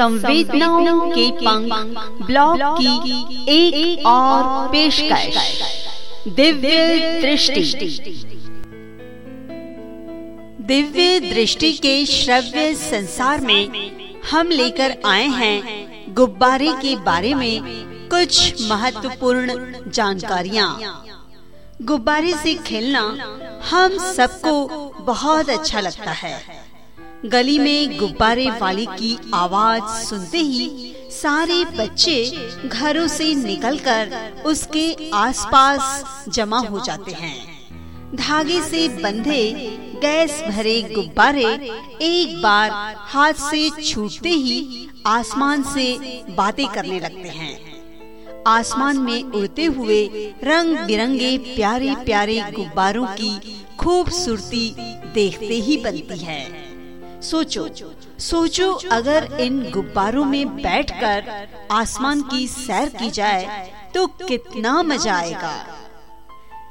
संवेदनाओं के पंख ब्लॉग की एक, एक और पेशकश। दिव्य दृष्टि। दिव्य दृष्टि के श्रव्य संसार में हम लेकर आए हैं गुब्बारे के बारे में कुछ महत्वपूर्ण जानकारियाँ। गुब्बारे से खेलना हम सबको बहुत अच्छा लगता है। गली में गुब्बारे वाली की आवाज़ सुनते ही सारे बच्चे घरों से निकलकर उसके आसपास जमा हो जाते हैं। धागे से बंधे गैस भरे गुब्बारे एक बार हाथ से छूटते ही आसमान से बातें करने लगते हैं। आसमान में उड़ते हुए रंग बिरंगे प्यारे प्यारे गुब्बारों की खूबसूरती देखते ही बनती है। सोचो सोचो अगर इन गुब्बारों में बैठकर आसमान की सैर की जाए तो कितना मज़ा आएगा।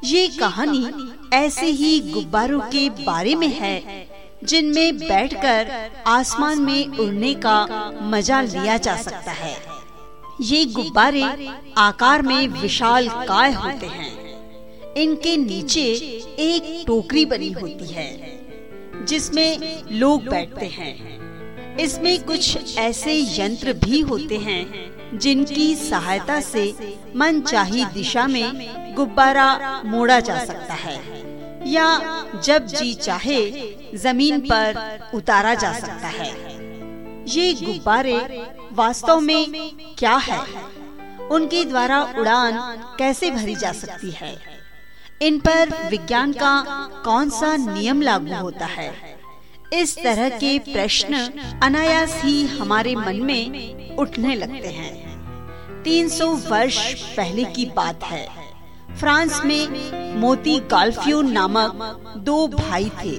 ये कहानी ऐसे ही गुब्बारों के बारे में है, जिनमें बैठकर आसमान में उड़ने का मज़ा लिया जा सकता है। ये गुब्बारे आकार में विशाल काय होते हैं। इनके नीचे एक टोकरी बनी होती है। जिसमें लोग बैठते हैं। इसमें कुछ ऐसे यंत्र भी होते हैं, जिनकी सहायता से मन चाही दिशा में गुब्बारा मोड़ा जा सकता है, या जब जी चाहे, ज़मीन पर उतारा जा सकता है। ये गुब्बारे वास्तव में क्या है? उनके द्वारा उड़ान कैसे भरी जा सकती है? इन पर विज्ञान का कौन सा नियम लागू होता है? इस तरह के प्रश्न अनायास ही हमारे मन में उठने लगते हैं। 300 वर्ष पहले की बात है। फ्रांस में मोती गाल्फियो नामक दो भाई थे।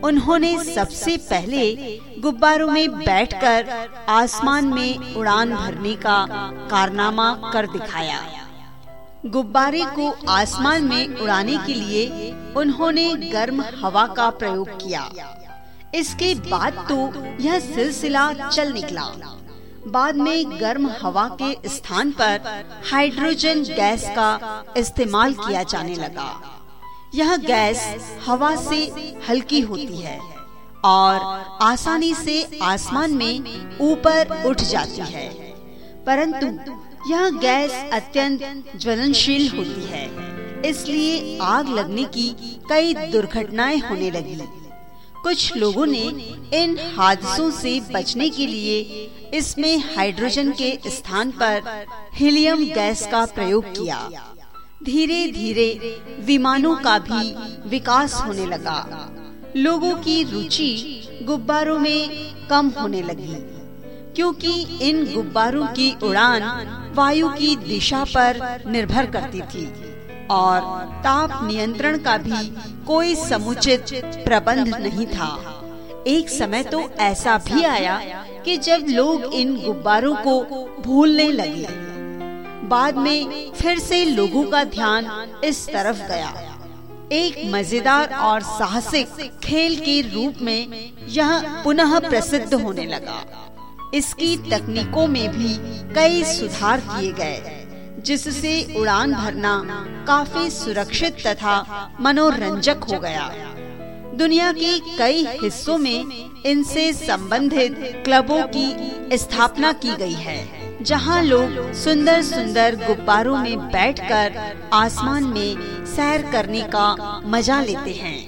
उन्होंने सबसे पहले गुब्बारों में बैठकर आसमान में उड़ान भरने का कारनामा कर दिखाया। गुब्बारे को आसमान में उड़ाने के लिए उन्होंने गर्म हवा का प्रयोग किया। इसके बाद तो यह सिलसिला चल निकला। बाद में गर्म हवा के स्थान पर हाइड्रोजन गैस का इस्तेमाल किया जाने लगा। यह गैस हवा से हल्की होती है और आसानी से आसमान में ऊपर उठ जाती है। परंतु यह गैस अत्यंत ज्वलनशील होती है। इसलिए आग लगने की कई दुर्घटनाएँ होने लगी। कुछ लोगों ने इन हादसों से बचने के लिए इसमें हाइड्रोजन के स्थान पर हीलियम गैस का प्रयोग किया। धीरे धीरे विमानों का भी विकास होने लगा। लोगों की रुचि गुब्बारों में कम होने लगी। क्योंकि इन गुब्बारों की उड़ान वायु की दिशा पर निर्भर करती थी और ताप नियंत्रण का भी कोई समुचित प्रबंध नहीं था। एक समय तो ऐसा भी आया कि जब लोग इन गुब्बारों को भूलने लगे, बाद में फिर से लोगों का ध्यान इस तरफ़ गया। एक मज़ेदार और साहसिक खेल के रूप में यह पुनः प्रसिद्ध होने लगा। इसकी तकनीकों में भी कई सुधार किए गए, जिससे उड़ान भरना काफ़ी सुरक्षित तथा मनोरंजक हो गया। दुनिया के कई हिस्सों में इनसे संबंधित क्लबों की स्थापना की गई है, जहाँ लोग सुंदर सुंदर गुब्बारों में बैठकर आसमान में सैर करने का मज़ा लेते हैं।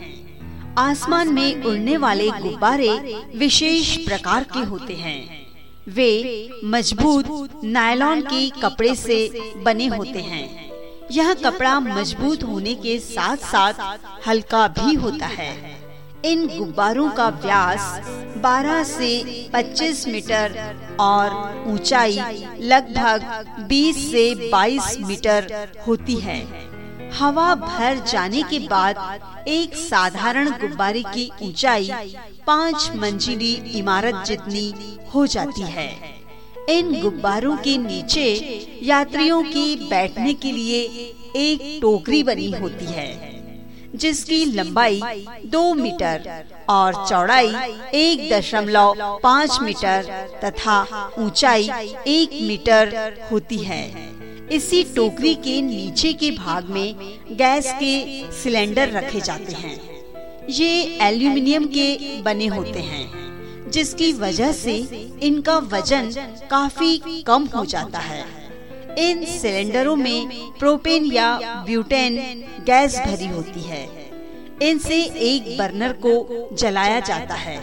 आसमान में उड़ने वाले गुब्बारे विशेष प्रकार के होते हैं। वे मज़बूत नायलॉन के कपड़े से बने होते हैं। यह कपड़ा मज़बूत होने के साथ साथ हल्का भी होता है। इन गुब्बारों का व्यास 12 से 25 मीटर और ऊंचाई लगभग 20 से 22 मीटर होती है। हवा भर जाने के बाद एक साधारण गुब्बारे की ऊंचाई पाँच मंजिली इमारत जितनी हो जाती है। इन गुब्बारों के नीचे यात्रियों की बैठने के लिए एक टोकरी बनी होती है, जिसकी लंबाई दो मीटर और चौड़ाई एक दशमलव पाँच मीटर तथा ऊंचाई एक मीटर होती है। इसी टोकरी के नीचे के भाग में गैस के सिलेंडर रखे जाते हैं। ये एल्यूमिनियम के बने होते हैं, जिसकी वजह से इनका वज़न काफ़ी कम हो जाता है। इन सिलेंडरों में प्रोपेन या ब्यूटेन गैस भरी होती है। इनसे एक बर्नर को जलाया जाता है।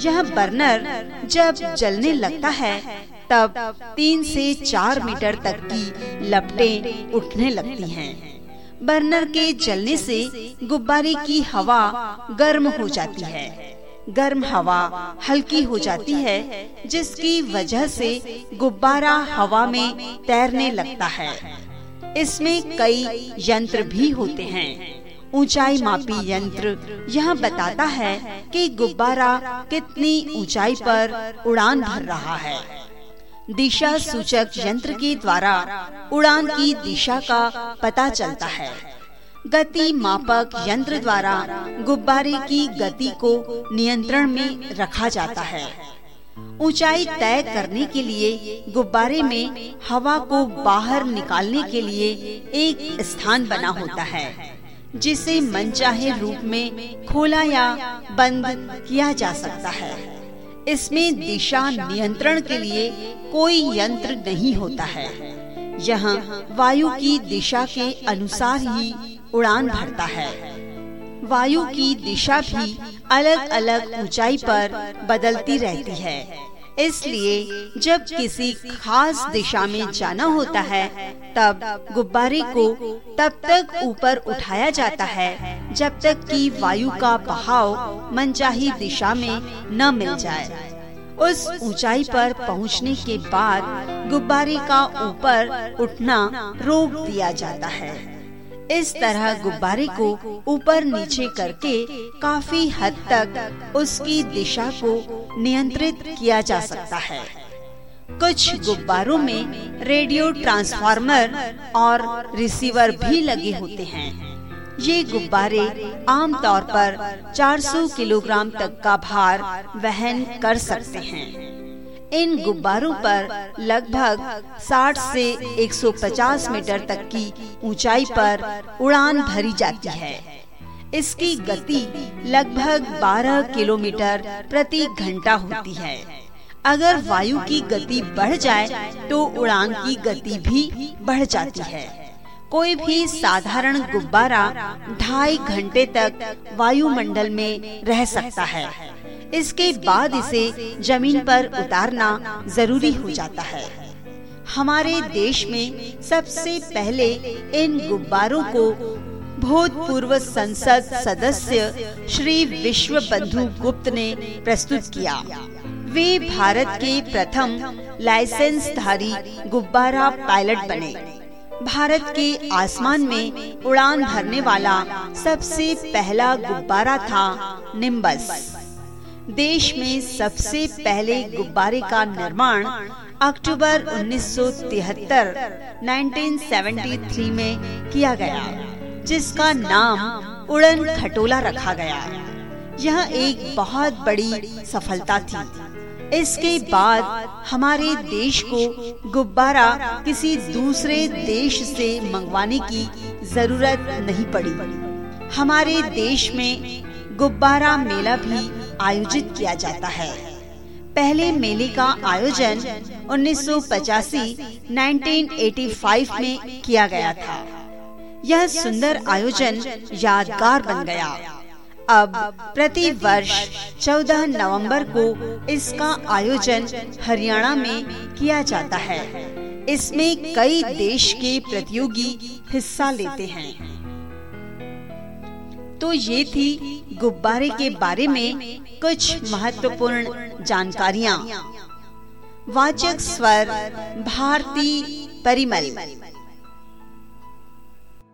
यह बर्नर जब जलने लगता है तब तीन से चार मीटर तक की लपटें उठने लगती हैं। बर्नर के जलने से गुब्बारे की हवा गर्म हो जाती है। गर्म हवा हल्की हो जाती है, जिसकी वजह से गुब्बारा हवा में तैरने लगता है। इसमें कई यंत्र भी होते हैं। ऊंचाई मापी यंत्र यह बताता है कि गुब्बारा कितनी ऊंचाई पर उड़ान भर रहा है। दिशा सूचक यंत्र के द्वारा उड़ान की दिशा का पता चलता है। गति मापक यंत्र द्वारा गुब्बारे की गति को नियंत्रण में रखा जाता है। ऊंचाई तय करने के लिए गुब्बारे में हवा को बाहर निकालने के लिए एक स्थान बना होता है, जिसे मनचाहे रूप में खोला या बंद किया जा सकता है। इसमें दिशा नियंत्रण के लिए कोई यंत्र नहीं होता है। यह वायु की दिशा के अनुसार ही उड़ान भरता है। वायु की दिशा भी अलग अलग ऊंचाई पर बदलती रहती है। इसलिए जब किसी खास दिशा में जाना होता है, तब गुब्बारे को तब तक ऊपर उठाया जाता है, जब तक कि वायु का बहाव मनचाही दिशा में न मिल जाए। उस ऊंचाई पर पहुँचने के बाद गुब्बारे का ऊपर उठना रोक दिया जाता है। इस तरह गुब्बारे को ऊपर नीचे करके काफ़ी हद तक उसकी दिशा को नियंत्रित किया जा सकता है। कुछ गुब्बारों में रेडियो ट्रांसफार्मर और रिसीवर भी लगे होते हैं। ये गुब्बारे आमतौर पर 400 किलोग्राम तक का भार वहन कर सकते हैं। इन गुब्बारों पर लगभग 60 से 150 मीटर तक की ऊंचाई पर उड़ान भरी जाती है। इसकी गति लगभग 12 किलोमीटर प्रति घंटा होती है। अगर वायु की गति बढ़ जाए तो उड़ान की गति भी बढ़ जाती है। कोई भी साधारण गुब्बारा ढाई घंटे तक वायुमंडल में रह सकता है। इसके बाद इसे ज़मीन पर उतारना ज़रूरी हो जाता है। हमारे देश में सबसे पहले इन गुब्बारों को भूतपूर्व संसद सदस्य श्री विश्व बंधु गुप्त ने प्रस्तुत किया। वे भारत के प्रथम लाइसेंस धारी गुब्बारा पायलट बने। भारत के आसमान में उड़ान भरने वाला सबसे पहला गुब्बारा था निम्बस। देश में सबसे पहले गुब्बारे का निर्माण अक्टूबर 1973 1973 में किया गया। जिसका नाम उड़न खटोला रखा गया यह एक बहुत बड़ी सफलता थी। इसके बाद हमारे देश को गुब्बारा किसी दूसरे देश से मंगवाने की ज़रूरत नहीं पड़ी। हमारे देश में गुब्बारा मेला भी आयोजित किया जाता है। पहले मेले का आयोजन 1985 1985 में किया गया था। यह सुंदर आयोजन यादगार बन गया। अब प्रति वर्ष 14 नवंबर को इसका आयोजन हरियाणा में किया जाता है। इसमें कई देश के प्रतियोगी हिस्सा लेते हैं। तो ये थी गुब्बारे के बारे में कुछ महत्वपूर्ण जानकारियाँ। वाचक स्वर भारती परिमल।